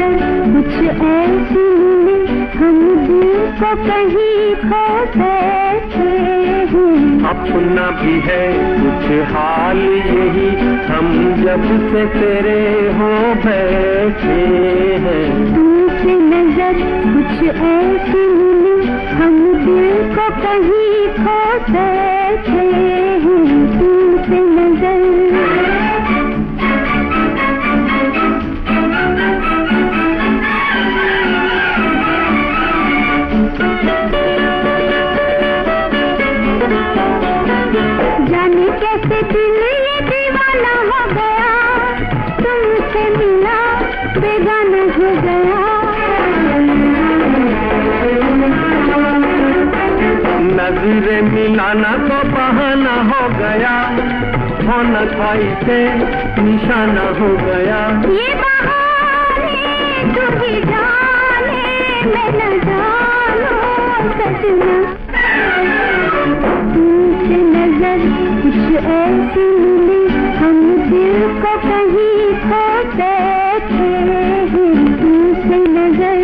ऐसी मिली हम दिल को कहीं खो बैठे हैं अपना भी है कुछ हाल यही हम जब से तेरे हो बैठे हैं। तुमसे नज़र कुछ ऐसी मिली हम दिल को कहीं खो बैठे कैसे दिल ये दीवाना हो गया तुमसे मिला बेगाना हो गया। नजरे मिलाना तो बहाना हो गया होना था इसे निशाना हो गया। ये बहाने तू ही जाने मैं न जानू सजना। कुछ ऐसी मिली हम दिल को कहीं खो बैठे तुमसे नज़र।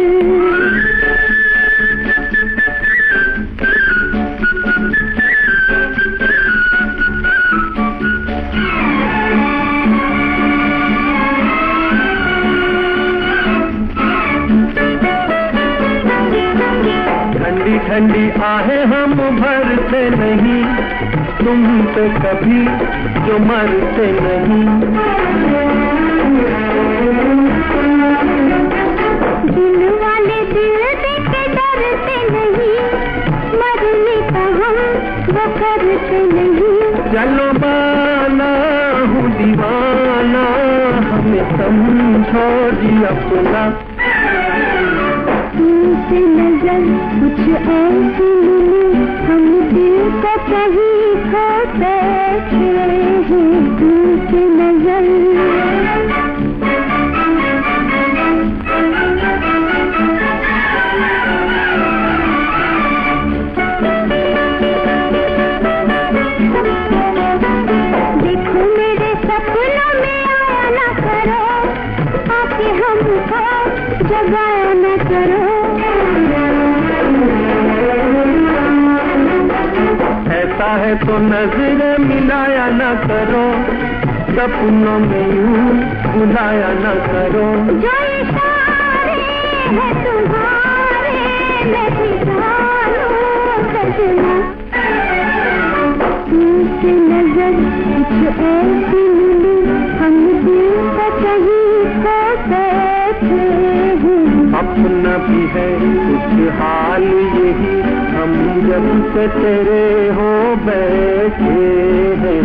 ठंडी ठंडी आहे हम भरते नहीं। तुम पे कभी जो मरते नहीं। दिल वाले दिल देख डरते नहीं मरने का हम वो करते नहीं। चलो बाना हूँ दीवाना हमें समझो जी अपना। नज़र कुछ ऐसी को कहीं खो बैठे हैं तुमसे नज़र। मेरे करो हमको जगाया न करो। ऐसा है तो नज़र मिलाया न करो। सपनों में यूँ बुलाया न करो। है नज़र कुछ ऐसी मिली हम दिल को कहीं खो अपना भी है कुछ हाल यही। हम जब से तेरे हो बैठे हैं।